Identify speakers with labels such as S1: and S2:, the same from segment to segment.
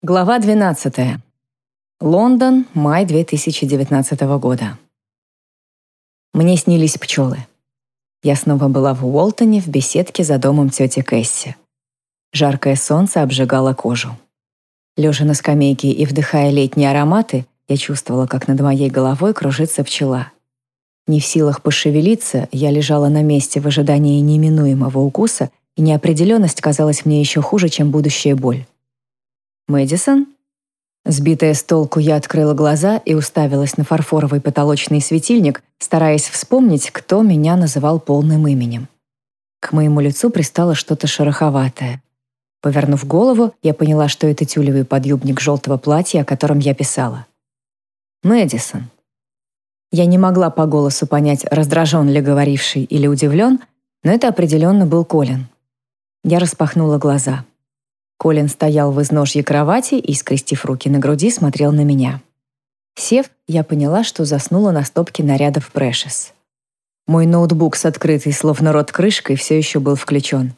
S1: Глава 12. Лондон, май 2019 года. Мне снились пчелы. Я снова была в Уолтоне в беседке за домом тети Кэсси. Жаркое солнце обжигало кожу. Лежа на скамейке и вдыхая летние ароматы, я чувствовала, как над моей головой кружится пчела. Не в силах пошевелиться, я лежала на месте в ожидании неминуемого укуса, и неопределенность казалась мне еще хуже, чем будущая боль. «Мэдисон?» Сбитая с толку, я открыла глаза и уставилась на фарфоровый потолочный светильник, стараясь вспомнить, кто меня называл полным именем. К моему лицу пристало что-то шероховатое. Повернув голову, я поняла, что это тюлевый подъюбник желтого платья, о котором я писала. «Мэдисон». Я не могла по голосу понять, раздражен ли говоривший или удивлен, но это определенно был Колин. Я распахнула глаза. Колин стоял в изножье кровати и, скрестив руки на груди, смотрел на меня. Сев, я поняла, что заснула на стопке нарядов Прэшес. Мой ноутбук с открытой, словно рот крышкой, все еще был включен.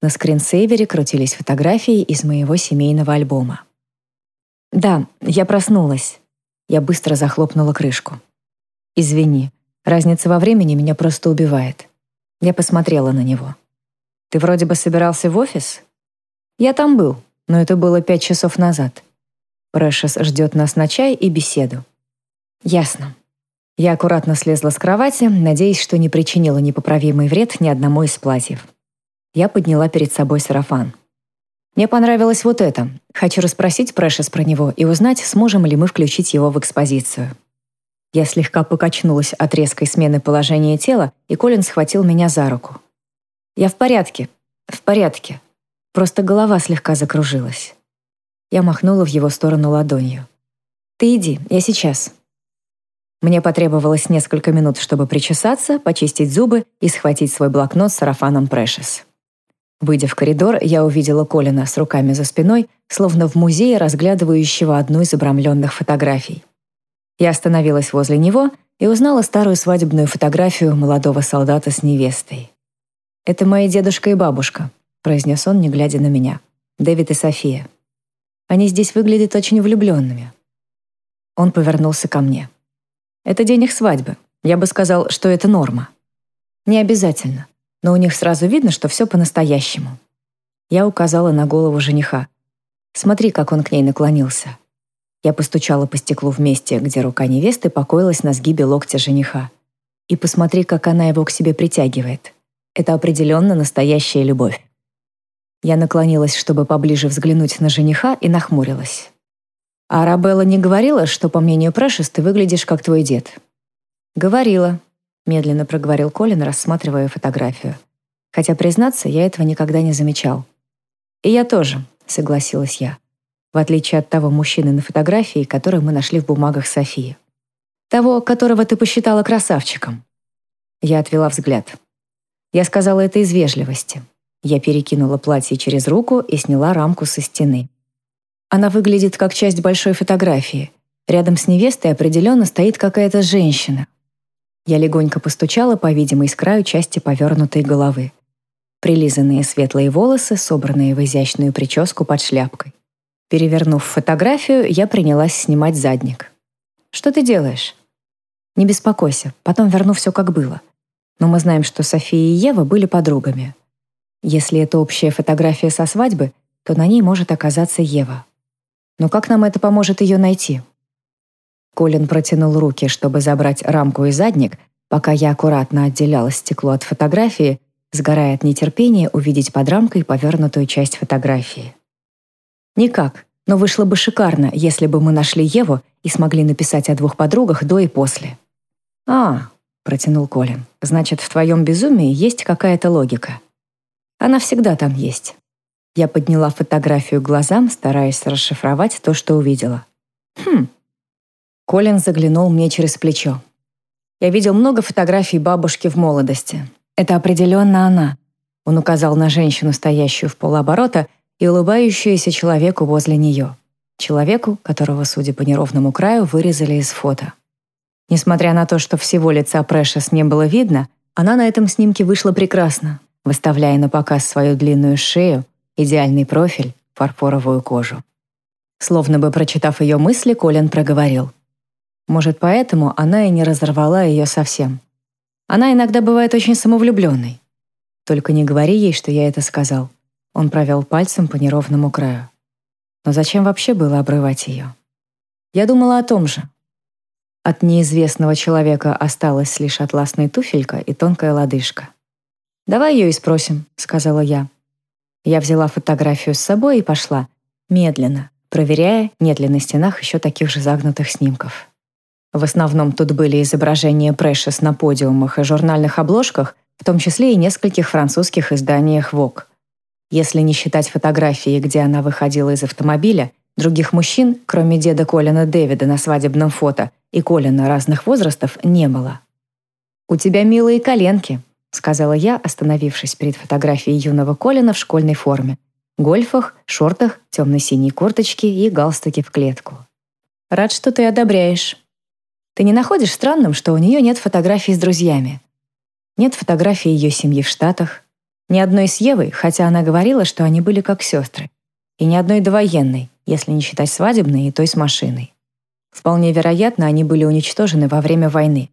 S1: На скринсейвере крутились фотографии из моего семейного альбома. «Да, я проснулась». Я быстро захлопнула крышку. «Извини, разница во времени меня просто убивает». Я посмотрела на него. «Ты вроде бы собирался в офис?» Я там был, но это было пять часов назад. Прэшес ждет нас на чай и беседу. Ясно. Я аккуратно слезла с кровати, надеясь, что не причинила непоправимый вред ни одному из платьев. Я подняла перед собой сарафан. Мне понравилось вот это. Хочу расспросить Прэшес про него и узнать, сможем ли мы включить его в экспозицию. Я слегка покачнулась от резкой смены положения тела, и Колин схватил меня за руку. «Я в порядке, в порядке», Просто голова слегка закружилась. Я махнула в его сторону ладонью. «Ты иди, я сейчас». Мне потребовалось несколько минут, чтобы причесаться, почистить зубы и схватить свой блокнот с сарафаном Прэшес. Выйдя в коридор, я увидела Колина с руками за спиной, словно в музее, разглядывающего одну из обрамленных фотографий. Я остановилась возле него и узнала старую свадебную фотографию молодого солдата с невестой. Это мои дедушка и бабушка произнес он, не глядя на меня. Дэвид и София. Они здесь выглядят очень влюбленными. Он повернулся ко мне. Это день их свадьбы. Я бы сказал, что это норма. Не обязательно, но у них сразу видно, что все по-настоящему. Я указала на голову жениха. Смотри, как он к ней наклонился. Я постучала по стеклу в месте, где рука невесты покоилась на сгибе локтя жениха. И посмотри, как она его к себе притягивает. Это определенно настоящая любовь. Я наклонилась, чтобы поближе взглянуть на жениха, и нахмурилась. «А Арабелла не говорила, что, по мнению Прэшес, ты выглядишь как твой дед?» «Говорила», — медленно проговорил Колин, рассматривая фотографию. Хотя, признаться, я этого никогда не замечал. «И я тоже», — согласилась я. В отличие от того мужчины на фотографии, который мы нашли в бумагах Софии. Того, которого ты посчитала красавчиком. Я отвела взгляд. Я сказала это из вежливости. Я перекинула платье через руку и сняла рамку со стены. Она выглядит как часть большой фотографии. Рядом с невестой определенно стоит какая-то женщина. Я легонько постучала по видимой с краю части повернутой головы. Прилизанные светлые волосы, собранные в изящную прическу под шляпкой. Перевернув фотографию, я принялась снимать задник. «Что ты делаешь?» «Не беспокойся, потом верну все как было. Но мы знаем, что София и Ева были подругами. Если это общая фотография со свадьбы, то на ней может оказаться Ева. Но как нам это поможет ее найти? Колин протянул руки, чтобы забрать рамку и задник, пока я аккуратно отделяла стекло от фотографии, сгорая от нетерпения увидеть под рамкой повернутую часть фотографии. Никак, но вышло бы шикарно, если бы мы нашли Еву и смогли написать о двух подругах до и после. «А», — протянул Колин, — «значит, в твоем безумии есть какая-то логика». Она всегда там есть. Я подняла фотографию глазам, стараясь расшифровать то, что увидела. Хм. Колин заглянул мне через плечо. Я видел много фотографий бабушки в молодости. Это определенно она. Он указал на женщину, стоящую в полоборота и улыбающуюся человеку возле нее. Человеку, которого, судя по неровному краю, вырезали из фото. Несмотря на то, что всего лица Прэшес не было видно, она на этом снимке вышла прекрасно, выставляя на показ свою длинную шею, идеальный профиль, фарфоровую кожу. Словно бы прочитав ее мысли, Колин проговорил. Может, поэтому она и не разорвала ее совсем. Она иногда бывает очень самовлюбленной. Только не говори ей, что я это сказал. Он провел пальцем по неровному краю. Но зачем вообще было обрывать ее? Я думала о том же. От неизвестного человека осталась лишь атласная туфелька и тонкая лодыжка. «Давай ее и спросим», — сказала я. Я взяла фотографию с собой и пошла, медленно, проверяя, нет ли на стенах еще таких же загнутых снимков. В основном тут были изображения Прэшес на подиумах и журнальных обложках, в том числе и нескольких французских изданиях Vogue. Если не считать фотографии, где она выходила из автомобиля, других мужчин, кроме деда Колина Дэвида на свадебном фото и Колина разных возрастов, не было. «У тебя милые коленки», — сказала я, остановившись перед фотографией юного Колина в школьной форме. Гольфах, шортах, темно-синей курточке и галстуке в клетку. «Рад, что ты одобряешь», ты не находишь странным, что у нее нет фотографий с друзьями? Нет фотографий ее семьи в Штатах. Ни одной с Евой, хотя она говорила, что они были как сестры. И ни одной довоенной, если не считать свадебной и той с машиной. Вполне вероятно, они были уничтожены во время войны.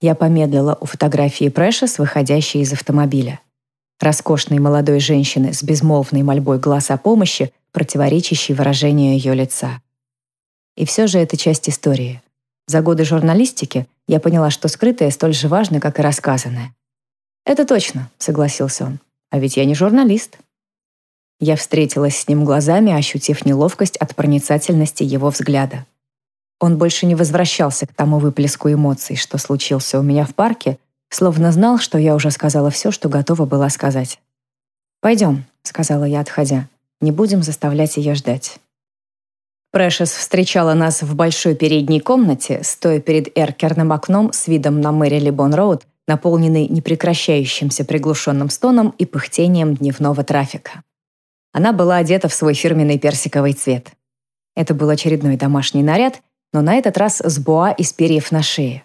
S1: Я помедлила у фотографии Прэшес, выходящей из автомобиля. Роскошной молодой женщины с безмолвной мольбой глаз о помощи, противоречащей выражению ее лица. И все же это часть истории. За годы журналистики я поняла, что скрытое столь же важно, как и рассказанное. «Это точно», — согласился он. «А ведь я не журналист». Я встретилась с ним глазами, ощутив неловкость от проницательности его взгляда. Он больше не возвращался к тому выплеску эмоций, что случился у меня в парке, словно знал, что я уже сказала все, что готова была сказать. «Пойдем», — сказала я, отходя. «Не будем заставлять ее ждать». Прэшес встречала нас в большой передней комнате, стоя перед эркерным окном с видом на Мэри Либон Роуд, наполненный непрекращающимся приглушенным стоном и пыхтением дневного трафика. Она была одета в свой фирменный персиковый цвет. Это был очередной домашний наряд, но на этот раз с боа из перьев на шее.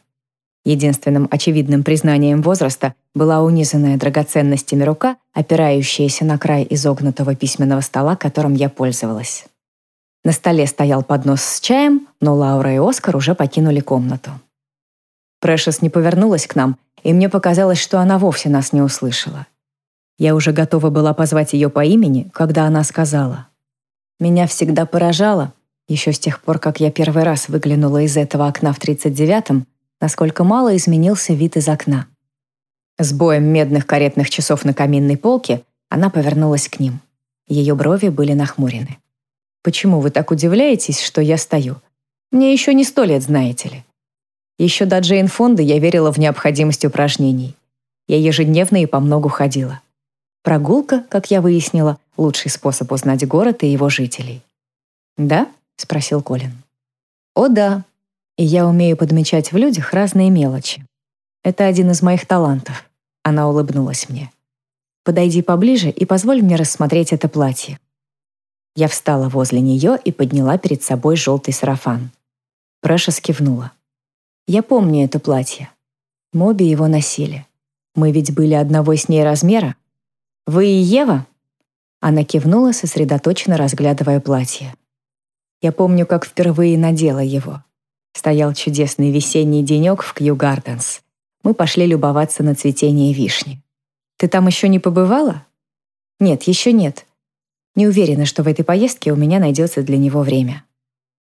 S1: Единственным очевидным признанием возраста была унизанная драгоценностями рука, опирающаяся на край изогнутого письменного стола, которым я пользовалась. На столе стоял поднос с чаем, но Лаура и Оскар уже покинули комнату. Прэшес не повернулась к нам, и мне показалось, что она вовсе нас не услышала. Я уже готова была позвать ее по имени, когда она сказала. «Меня всегда поражало, еще с тех пор, как я первый раз выглянула из этого окна в 39-м, насколько мало изменился вид из окна». С боем медных каретных часов на каминной полке она повернулась к ним. Ее брови были нахмурены. Почему вы так удивляетесь, что я стою? Мне еще не сто лет, знаете ли. Еще до Джейн Фонда я верила в необходимость упражнений. Я ежедневно и по многу ходила. Прогулка, как я выяснила, лучший способ узнать город и его жителей. «Да?» — спросил Колин. «О, да. И я умею подмечать в людях разные мелочи. Это один из моих талантов». Она улыбнулась мне. «Подойди поближе и позволь мне рассмотреть это платье. Я встала возле нее и подняла перед собой желтый сарафан. Прэша скивнула. «Я помню это платье. Моби его носили. Мы ведь были одного с ней размера. Вы и Ева?» Она кивнула, сосредоточенно разглядывая платье. Я помню, как впервые надела его. Стоял чудесный весенний денек в Кью Гарденс. Мы пошли любоваться на цветение вишни. «Ты там еще не побывала?» «Нет, еще нет. Не уверена, что в этой поездке у меня найдется для него время.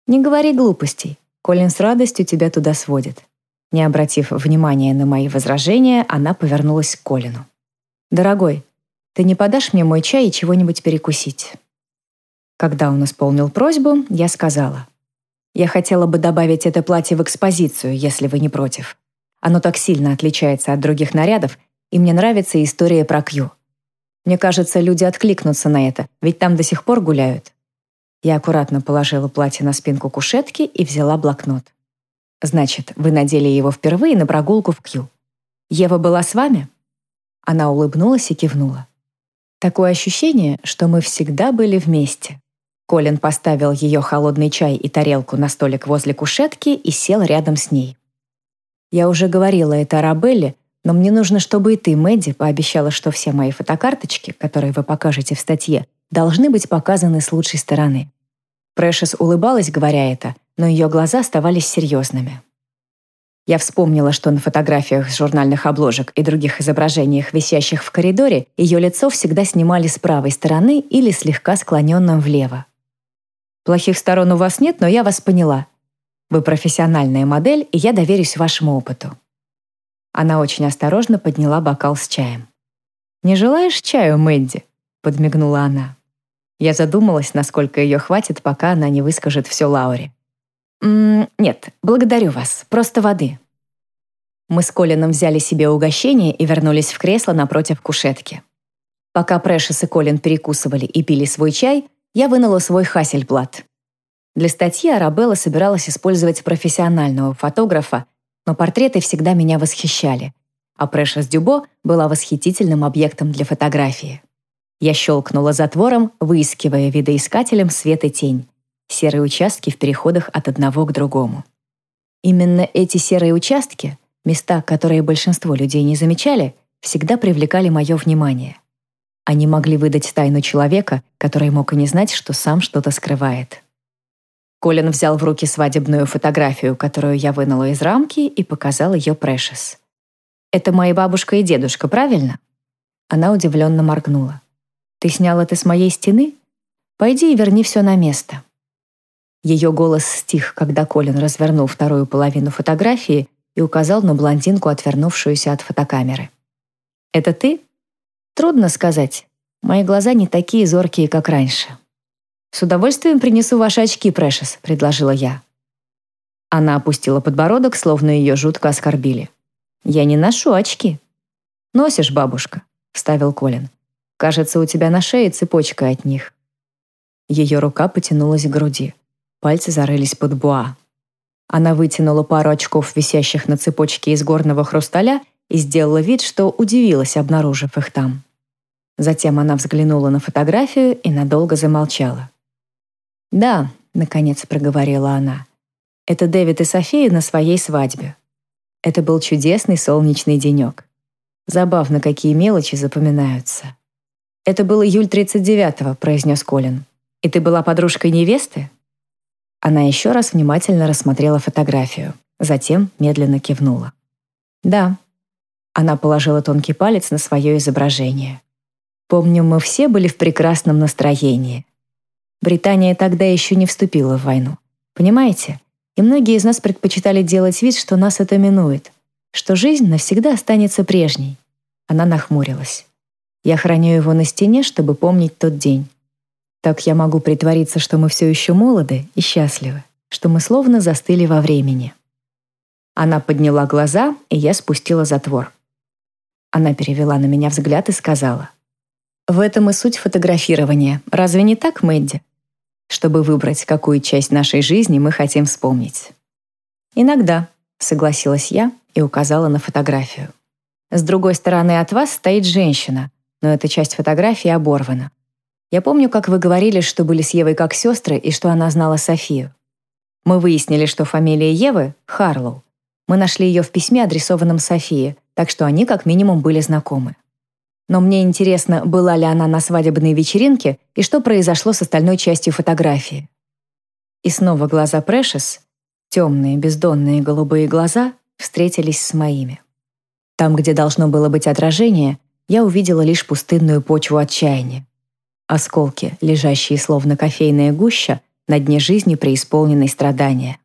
S1: Не говори глупостей. Колин с радостью тебя туда сводит. Не обратив внимания на мои возражения, она повернулась к Колину. «Дорогой, ты не подашь мне мой чай и чего-нибудь перекусить?» Когда он исполнил просьбу, я сказала. «Я хотела бы добавить это платье в экспозицию, если вы не против. Оно так сильно отличается от других нарядов, и мне нравится история про Кью. Мне кажется, люди откликнутся на это, ведь там до сих пор гуляют. Я аккуратно положила платье на спинку кушетки и взяла блокнот. Значит, вы надели его впервые на прогулку в Кью. Ева была с вами? Она улыбнулась и кивнула. Такое ощущение, что мы всегда были вместе. Колин поставил ее холодный чай и тарелку на столик возле кушетки и сел рядом с ней. Я уже говорила это Арабелле, но мне нужно, чтобы и ты, Мэдди, пообещала, что все мои фотокарточки, которые вы покажете в статье, должны быть показаны с лучшей стороны. Прэшес улыбалась, говоря это, но ее глаза оставались серьезными. Я вспомнила, что на фотографиях с журнальных обложек и других изображениях, висящих в коридоре, ее лицо всегда снимали с правой стороны или слегка склоненным влево. «Плохих сторон у вас нет, но я вас поняла. Вы профессиональная модель, и я доверюсь вашему опыту». Она очень осторожно подняла бокал с чаем. «Не желаешь чаю, Мэдди?» — подмигнула она. Я задумалась, насколько ее хватит, пока она не выскажет все Лауре. «М -м, «Нет, благодарю вас. Просто воды». Мы с Колином взяли себе угощение и вернулись в кресло напротив кушетки. Пока Прэшес и Колин перекусывали и пили свой чай, я вынула свой Хассельблат. Для статьи Арабелла собиралась использовать профессионального фотографа, но портреты всегда меня восхищали, а Прэшес Дюбо была восхитительным объектом для фотографии. Я щелкнула затвором, выискивая видоискателем свет и тень серые участки в переходах от одного к другому. Именно эти серые участки, места, которые большинство людей не замечали, всегда привлекали мое внимание. Они могли выдать тайну человека, который мог и не знать, что сам что-то скрывает. Колин взял в руки свадебную фотографию, которую я вынула из рамки, и показал ее Прэшес. «Это мои бабушка и дедушка, правильно?» Она удивленно моргнула. «Ты снял это с моей стены? Пойди и верни все на место». Ее голос стих, когда Колин развернул вторую половину фотографии и указал на блондинку, отвернувшуюся от фотокамеры. «Это ты?» «Трудно сказать. Мои глаза не такие зоркие, как раньше». «С удовольствием принесу ваши очки, Прэшес», — предложила я. Она опустила подбородок, словно ее жутко оскорбили. «Я не ношу очки». «Носишь, бабушка», — вставил Колин. «Кажется, у тебя на шее цепочка от них». Ее рука потянулась к груди. Пальцы зарылись под буа. Она вытянула пару очков, висящих на цепочке из горного хрусталя, и сделала вид, что удивилась, обнаружив их там. Затем она взглянула на фотографию и надолго замолчала. «Да», — наконец проговорила она, — «это Дэвид и София на своей свадьбе. Это был чудесный солнечный денек. Забавно, какие мелочи запоминаются». «Это был июль 39-го», — произнес Колин. «И ты была подружкой невесты?» Она еще раз внимательно рассмотрела фотографию, затем медленно кивнула. «Да». Она положила тонкий палец на свое изображение. «Помню, мы все были в прекрасном настроении. Британия тогда еще не вступила в войну. Понимаете? И многие из нас предпочитали делать вид, что нас это минует, что жизнь навсегда останется прежней». Она нахмурилась. «Я храню его на стене, чтобы помнить тот день. Так я могу притвориться, что мы все еще молоды и счастливы, что мы словно застыли во времени. Она подняла глаза, и я спустила затвор. Она перевела на меня взгляд и сказала, «В этом и суть фотографирования. Разве не так, Мэдди? Чтобы выбрать, какую часть нашей жизни мы хотим вспомнить». «Иногда», — согласилась я и указала на фотографию. «С другой стороны от вас стоит женщина, но эта часть фотографии оборвана. Я помню, как вы говорили, что были с Евой как сестры и что она знала Софию. Мы выяснили, что фамилия Евы — Харлоу. Мы нашли ее в письме, адресованном Софии, так что они как минимум были знакомы. Но мне интересно, была ли она на свадебной вечеринке и что произошло с остальной частью фотографии. И снова глаза Прэшес, темные, бездонные голубые глаза, встретились с моими. Там, где должно было быть отражение, я увидела лишь пустынную почву отчаяния. Осколки, лежащие словно кофейная гуща, на дне жизни преисполненной страдания.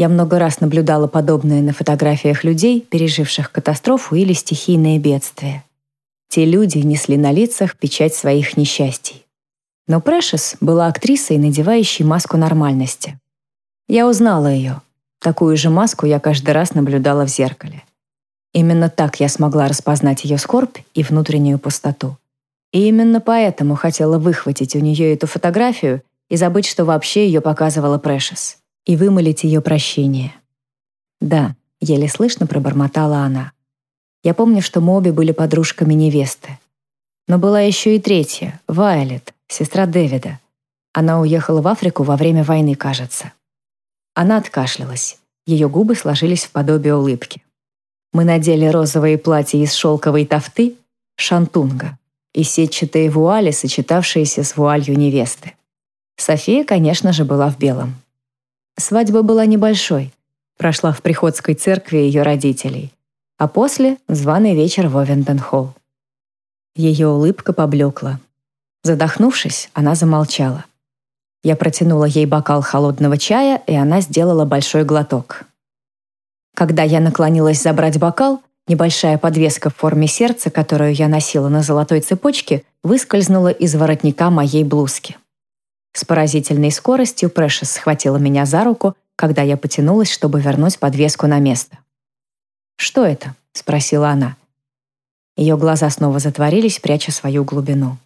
S1: Я много раз наблюдала подобное на фотографиях людей, переживших катастрофу или стихийное бедствие. Те люди несли на лицах печать своих несчастий. Но Прэшес была актрисой, надевающей маску нормальности. Я узнала ее. Такую же маску я каждый раз наблюдала в зеркале. Именно так я смогла распознать ее скорбь и внутреннюю пустоту. И именно поэтому хотела выхватить у нее эту фотографию и забыть, что вообще ее показывала Прэшес, и вымолить ее прощение. «Да», — еле слышно пробормотала она. Я помню, что мы обе были подружками невесты. Но была еще и третья, Вайлет, сестра Дэвида. Она уехала в Африку во время войны, кажется. Она откашлялась. Ее губы сложились в подобие улыбки. Мы надели розовые платья из шелковой тафты, шантунга, и сетчатые вуали, сочетавшиеся с вуалью невесты. София, конечно же, была в белом. Свадьба была небольшой, прошла в приходской церкви ее родителей, а после — званый вечер в Овенден-холл. Ее улыбка поблекла. Задохнувшись, она замолчала. Я протянула ей бокал холодного чая, и она сделала большой глоток. Когда я наклонилась забрать бокал, небольшая подвеска в форме сердца, которую я носила на золотой цепочке, выскользнула из воротника моей блузки. С поразительной скоростью Прэшес схватила меня за руку, когда я потянулась, чтобы вернуть подвеску на место. «Что это?» — спросила она. Ее глаза снова затворились, пряча свою глубину.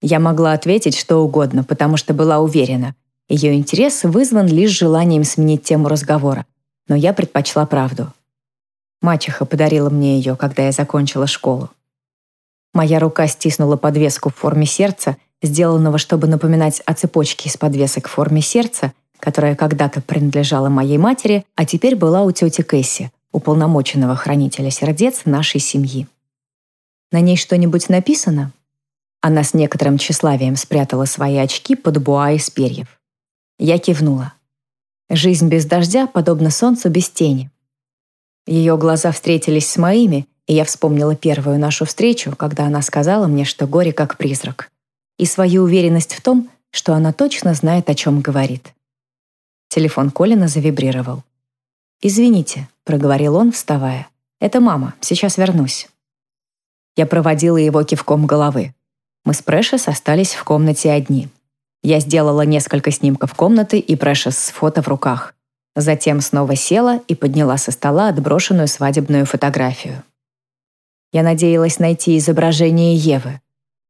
S1: Я могла ответить что угодно, потому что была уверена. Ее интерес вызван лишь желанием сменить тему разговора, но я предпочла правду. Мачеха подарила мне ее, когда я закончила школу. Моя рука стиснула подвеску в форме сердца, сделанного, чтобы напоминать о цепочке из подвесок в форме сердца, которая когда-то принадлежала моей матери, а теперь была у тети Кэсси, уполномоченного хранителя сердец нашей семьи. На ней что-нибудь написано? Она с некоторым тщеславием спрятала свои очки под буа из перьев. Я кивнула. Жизнь без дождя подобна солнцу без тени. Ее глаза встретились с моими, и я вспомнила первую нашу встречу, когда она сказала мне, что горе как призрак. И свою уверенность в том, что она точно знает, о чем говорит. Телефон Колина завибрировал. «Извините», — проговорил он, вставая. «Это мама, сейчас вернусь». Я проводила его кивком головы. Мы с Прэшес остались в комнате одни. Я сделала несколько снимков комнаты и Прэшес с фото в руках. Затем снова села и подняла со стола отброшенную свадебную фотографию. Я надеялась найти изображение Евы.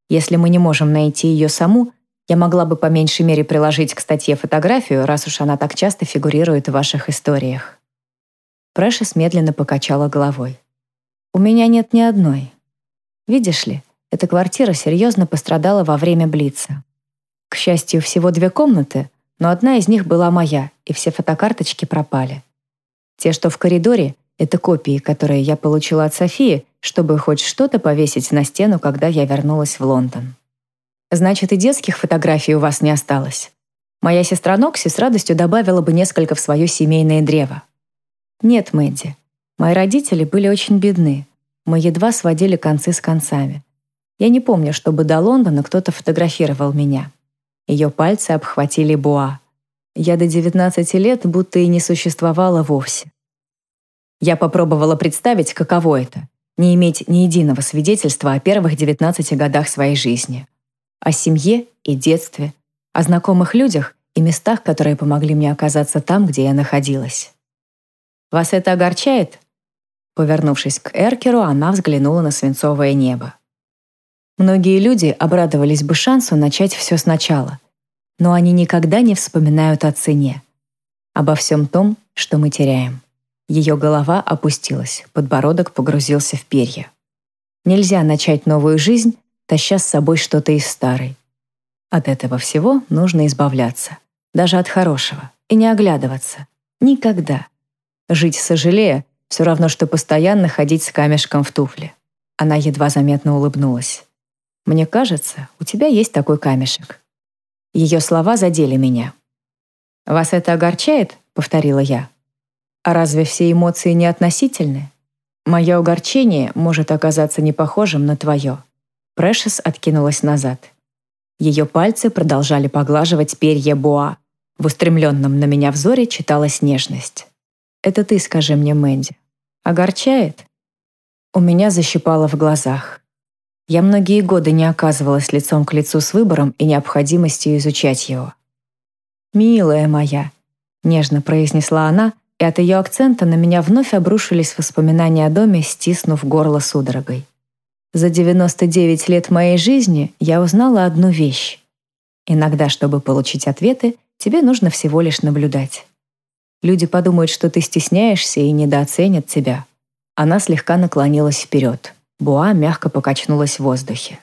S1: Если мы не можем найти ее саму, я могла бы по меньшей мере приложить к статье фотографию, раз уж она так часто фигурирует в ваших историях. Прэшес медленно покачала головой. «У меня нет ни одной. Видишь ли, эта квартира серьезно пострадала во время Блица. К счастью, всего две комнаты, но одна из них была моя, и все фотокарточки пропали. Те, что в коридоре, это копии, которые я получила от Софии, чтобы хоть что-то повесить на стену, когда я вернулась в Лондон. Значит, и детских фотографий у вас не осталось. Моя сестра Нокси с радостью добавила бы несколько в свое семейное древо. Нет, Мэдди, мои родители были очень бедны. Мы едва сводили концы с концами. Я не помню, чтобы до Лондона кто-то фотографировал меня. Ее пальцы обхватили Буа. Я до 19 лет будто и не существовала вовсе. Я попробовала представить, каково это — не иметь ни единого свидетельства о первых 19 годах своей жизни. О семье и детстве, о знакомых людях и местах, которые помогли мне оказаться там, где я находилась. «Вас это огорчает?» Повернувшись к Эркеру, она взглянула на свинцовое небо. Многие люди обрадовались бы шансу начать все сначала, но они никогда не вспоминают о цене, обо всем том, что мы теряем. Ее голова опустилась, подбородок погрузился в перья. Нельзя начать новую жизнь, таща с собой что-то из старой. От этого всего нужно избавляться, даже от хорошего, и не оглядываться. Никогда. Жить сожалея — все равно, что постоянно ходить с камешком в туфле. Она едва заметно улыбнулась. Мне кажется, у тебя есть такой камешек». Ее слова задели меня. «Вас это огорчает?» — повторила я. «А разве все эмоции не относительны? Мое огорчение может оказаться не похожим на твое». Прэшес откинулась назад. Ее пальцы продолжали поглаживать перья Боа. В устремленном на меня взоре читалась нежность. «Это ты скажи мне, Мэнди. Огорчает?» У меня защипало в глазах. Я многие годы не оказывалась лицом к лицу с выбором и необходимостью изучать его. «Милая моя», — нежно произнесла она, и от ее акцента на меня вновь обрушились воспоминания о доме, стиснув горло судорогой. За 99 лет моей жизни я узнала одну вещь. Иногда, чтобы получить ответы, тебе нужно всего лишь наблюдать. Люди подумают, что ты стесняешься и недооценят тебя. Она слегка наклонилась вперед. Буа мягко покачнулась в воздухе.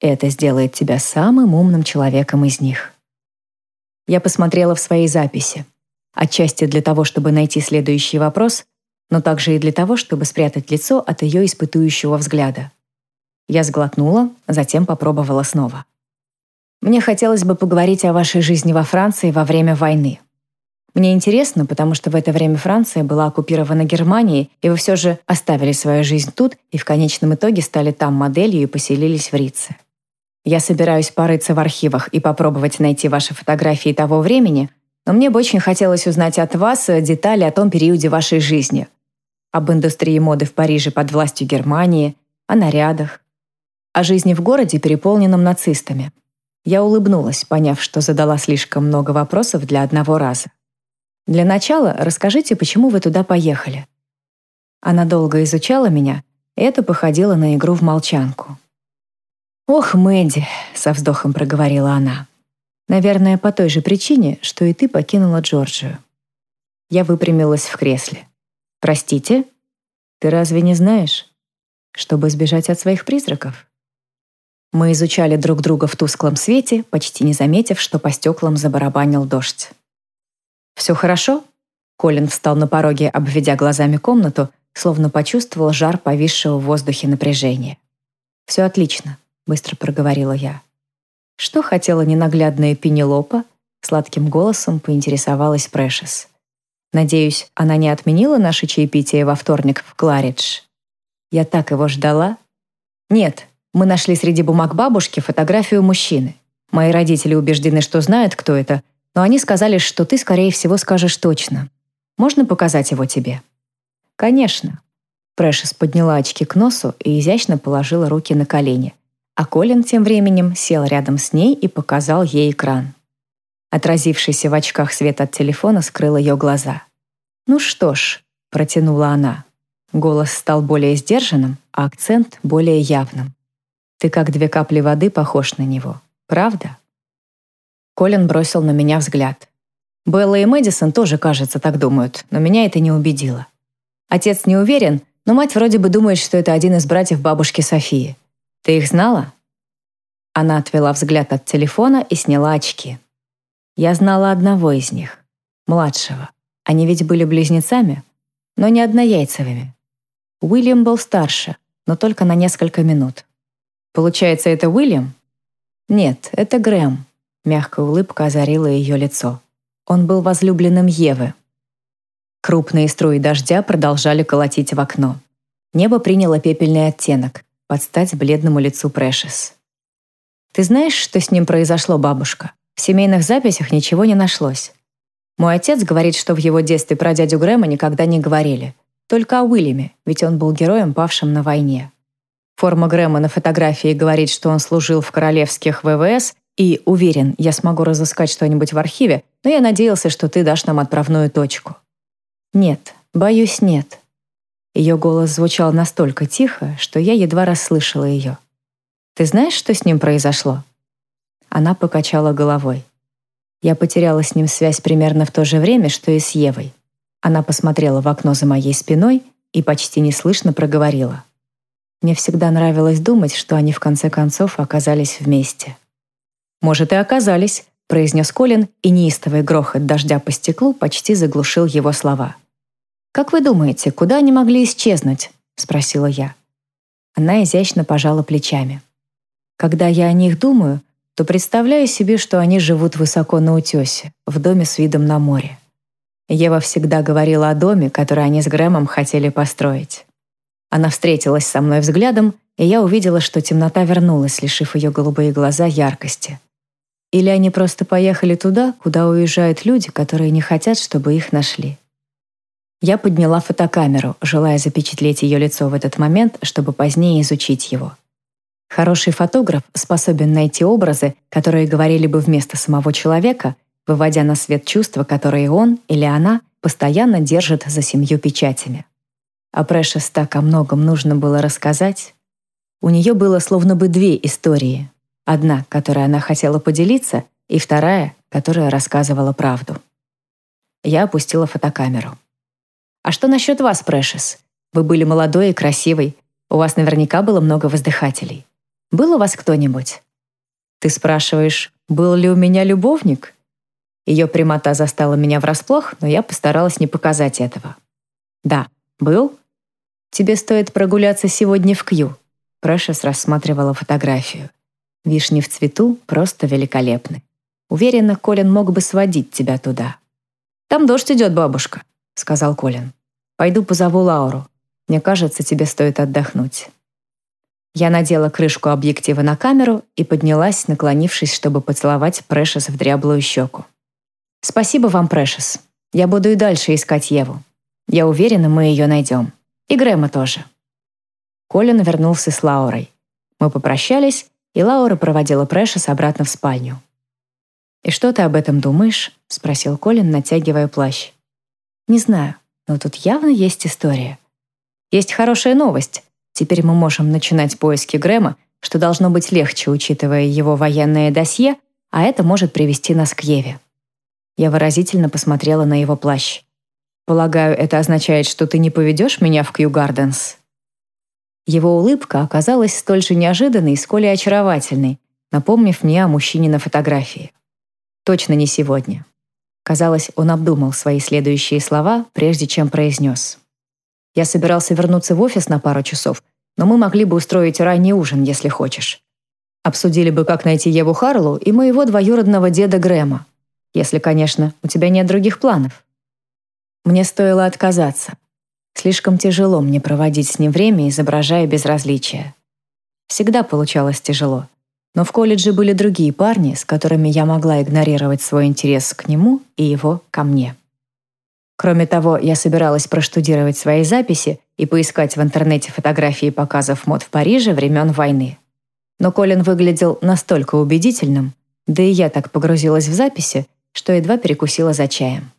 S1: Это сделает тебя самым умным человеком из них. Я посмотрела в свои записи. Отчасти для того, чтобы найти следующий вопрос, но также и для того, чтобы спрятать лицо от ее испытующего взгляда. Я сглотнула, затем попробовала снова. Мне хотелось бы поговорить о вашей жизни во Франции во время войны. Мне интересно, потому что в это время Франция была оккупирована Германией, и вы все же оставили свою жизнь тут и в конечном итоге стали там моделью и поселились в Рице. Я собираюсь порыться в архивах и попробовать найти ваши фотографии того времени, но мне бы очень хотелось узнать от вас детали о том периоде вашей жизни. Об индустрии моды в Париже под властью Германии, о нарядах, о жизни в городе, переполненном нацистами. Я улыбнулась, поняв, что задала слишком много вопросов для одного раза. Для начала расскажите, почему вы туда поехали. Она долго изучала меня, и это походило на игру в молчанку. «Ох, Мэнди», — со вздохом проговорила она. «Наверное, по той же причине, что и ты покинула Джорджию». Я выпрямилась в кресле. «Простите? Ты разве не знаешь? Чтобы сбежать от своих призраков?» Мы изучали друг друга в тусклом свете, почти не заметив, что по стеклам забарабанил дождь. «Все хорошо?» Колин встал на пороге, обведя глазами комнату, словно почувствовал жар повисшего в воздухе напряжения. «Все отлично», — быстро проговорила я. «Что хотела ненаглядная Пенелопа?» Сладким голосом поинтересовалась Прэшес. «Надеюсь, она не отменила наше чаепитие во вторник в Кларидж?» «Я так его ждала». «Нет, мы нашли среди бумаг бабушки фотографию мужчины. Мои родители убеждены, что знают, кто это, но они сказали, что ты, скорее всего, скажешь точно. Можно показать его тебе?» «Конечно». Прэшес подняла очки к носу и изящно положила руки на колени, а Колин тем временем сел рядом с ней и показал ей экран. Отразившийся в очках свет от телефона скрыл ее глаза. «Ну что ж», — протянула она. Голос стал более сдержанным, а акцент более явным. «Ты как две капли воды похож на него, правда?» Колин бросил на меня взгляд. Белла и Мэдисон тоже, кажется, так думают, но меня это не убедило. Отец не уверен, но мать вроде бы думает, что это один из братьев бабушки Софии. Ты их знала? Она отвела взгляд от телефона и сняла очки. Я знала одного из них, младшего. Они ведь были близнецами, но не однояйцевыми. Уильям был старше, но только на несколько минут. Получается, это Уильям? Нет, это Грэм. Мягкая улыбка озарила ее лицо. Он был возлюбленным Евы. Крупные струи дождя продолжали колотить в окно. Небо приняло пепельный оттенок, под стать бледному лицу Прэшес. «Ты знаешь, что с ним произошло, бабушка? В семейных записях ничего не нашлось. Мой отец говорит, что в его детстве про дядю Грэма никогда не говорили. Только о Уильяме, ведь он был героем, павшим на войне. Форма Грэма на фотографии говорит, что он служил в королевских ВВС и уверен, я смогу разыскать что-нибудь в архиве, но я надеялся, что ты дашь нам отправную точку. Нет, боюсь, нет. Ее голос звучал настолько тихо, что я едва расслышала ее. Ты знаешь, что с ним произошло? Она покачала головой. Я потеряла с ним связь примерно в то же время, что и с Евой. Она посмотрела в окно за моей спиной и почти неслышно проговорила. Мне всегда нравилось думать, что они в конце концов оказались вместе. «Может, и оказались», — произнес Колин, и неистовый грохот дождя по стеклу почти заглушил его слова. «Как вы думаете, куда они могли исчезнуть?» — спросила я. Она изящно пожала плечами. «Когда я о них думаю, то представляю себе, что они живут высоко на утесе, в доме с видом на море. Ева всегда говорила о доме, который они с Грэмом хотели построить. Она встретилась со мной взглядом, и я увидела, что темнота вернулась, лишив ее голубые глаза яркости. Или они просто поехали туда, куда уезжают люди, которые не хотят, чтобы их нашли. Я подняла фотокамеру, желая запечатлеть ее лицо в этот момент, чтобы позднее изучить его. Хороший фотограф способен найти образы, которые говорили бы вместо самого человека, выводя на свет чувства, которые он или она постоянно держит за семью печатями. А Прэшес так о многом нужно было рассказать. У нее было словно бы две истории, Одна, которой она хотела поделиться, и вторая, которая рассказывала правду. Я опустила фотокамеру. «А что насчет вас, Прэшес? Вы были молодой и красивой. У вас наверняка было много воздыхателей. Был у вас кто-нибудь?» «Ты спрашиваешь, был ли у меня любовник?» Ее прямота застала меня врасплох, но я постаралась не показать этого. «Да, был. Тебе стоит прогуляться сегодня в Кью». Прэшес рассматривала фотографию. Вишни в цвету просто великолепны. Уверена, Колин мог бы сводить тебя туда. «Там дождь идет, бабушка», — сказал Колин. «Пойду позову Лауру. Мне кажется, тебе стоит отдохнуть». Я надела крышку объектива на камеру и поднялась, наклонившись, чтобы поцеловать Прэшес в дряблую щеку. «Спасибо вам, Прэшес. Я буду и дальше искать Еву. Я уверена, мы ее найдем. И Грэма тоже». Колин вернулся с Лаурой. Мы попрощались, и Лаура проводила Прэшес обратно в спальню. «И что ты об этом думаешь?» — спросил Колин, натягивая плащ. «Не знаю, но тут явно есть история. Есть хорошая новость. Теперь мы можем начинать поиски Грэма, что должно быть легче, учитывая его военное досье, а это может привести нас к Еве». Я выразительно посмотрела на его плащ. «Полагаю, это означает, что ты не поведешь меня в Кью Гарденс?» Его улыбка оказалась столь же неожиданной, сколь и очаровательной, напомнив мне о мужчине на фотографии. Точно не сегодня. Казалось, он обдумал свои следующие слова, прежде чем произнес. «Я собирался вернуться в офис на пару часов, но мы могли бы устроить ранний ужин, если хочешь. Обсудили бы, как найти Еву Харлу и моего двоюродного деда Грэма. Если, конечно, у тебя нет других планов». Мне стоило отказаться. Слишком тяжело мне проводить с ним время, изображая безразличие. Всегда получалось тяжело. Но в колледже были другие парни, с которыми я могла игнорировать свой интерес к нему и его ко мне. Кроме того, я собиралась проштудировать свои записи и поискать в интернете фотографии показов мод в Париже времен войны. Но Колин выглядел настолько убедительным, да и я так погрузилась в записи, что едва перекусила за чаем.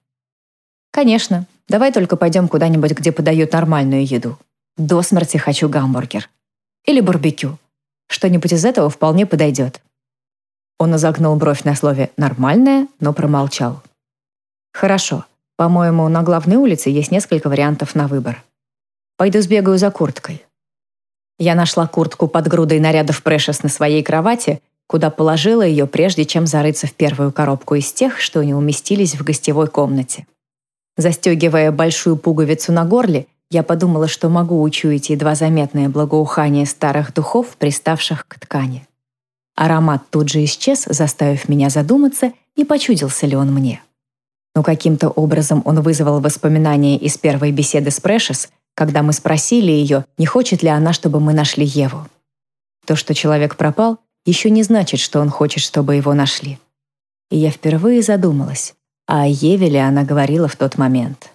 S1: «Конечно, давай только пойдем куда-нибудь, где подают нормальную еду. До смерти хочу гамбургер. Или барбекю. Что-нибудь из этого вполне подойдет». Он изогнул бровь на слове «нормальное», но промолчал. «Хорошо. По-моему, на главной улице есть несколько вариантов на выбор. Пойду сбегаю за курткой». Я нашла куртку под грудой нарядов Прэшес на своей кровати, куда положила ее, прежде чем зарыться в первую коробку из тех, что не уместились в гостевой комнате. Застегивая большую пуговицу на горле, я подумала, что могу учуять едва заметное благоухание старых духов, приставших к ткани. Аромат тут же исчез, заставив меня задуматься, и почудился ли он мне. Но каким-то образом он вызвал воспоминания из первой беседы с Прэшес, когда мы спросили ее, не хочет ли она, чтобы мы нашли Еву. То, что человек пропал, еще не значит, что он хочет, чтобы его нашли. И я впервые задумалась, а о Еве ли она говорила в тот момент.